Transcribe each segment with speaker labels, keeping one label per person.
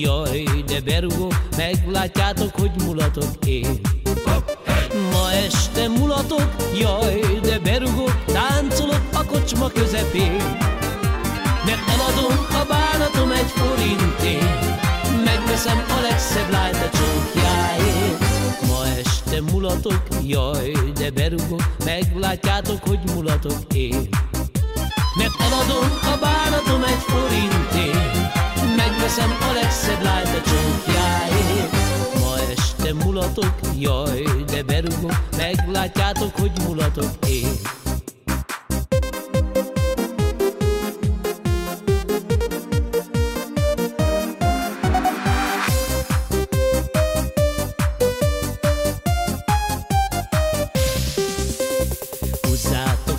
Speaker 1: jaj, de berugok, meglátjátok, hogy mulatok én. Ma este mulatok, jaj, de berugok, táncolok a kocsma közepén. Mert eladom a bánatom egy forintért, megveszem a legszebb lányt a csókjáért. Ma este mulatok, jaj, de berugok, meglátjátok, hogy mulatok én. Mert eladom a bánatom mulatok, jaj, de berugok, meglátjátok, hogy mulatok én.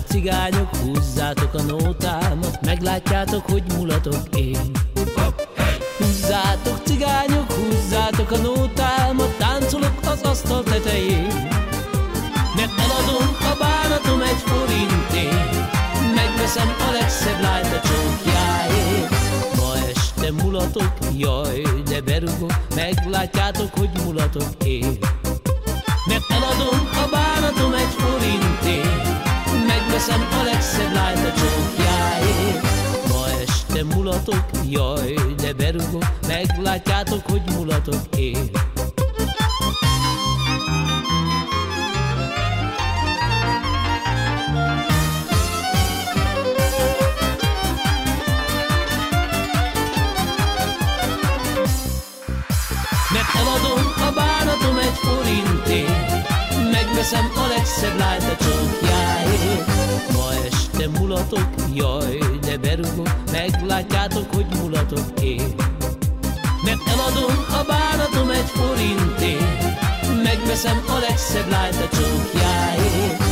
Speaker 1: Cigányok, húzzátok a nótámat, meglátjátok, hogy mulatok én. Húzzátok cigányok, húzzátok a nótámat, megveszem a legszebb lányt a csókjáért. Ma este mulatok, jaj, de berugok, meglátjátok, hogy mulatok én. Mert eladom a bánatom egy forintért, megveszem a legszebb lányt a csókjáért. Ma este mulatok, jaj, de berugok, meglátjátok, hogy mulatok én. Mert eladom a bánatom egy forintért, megveszem a legszebb lányt a csókjáért. Ma este mulatok, jaj, de berugok, meglátjátok, hogy mulatok én. Mert eladom a bánatom egy forintért, megveszem a legszebb lányt a csókjáért.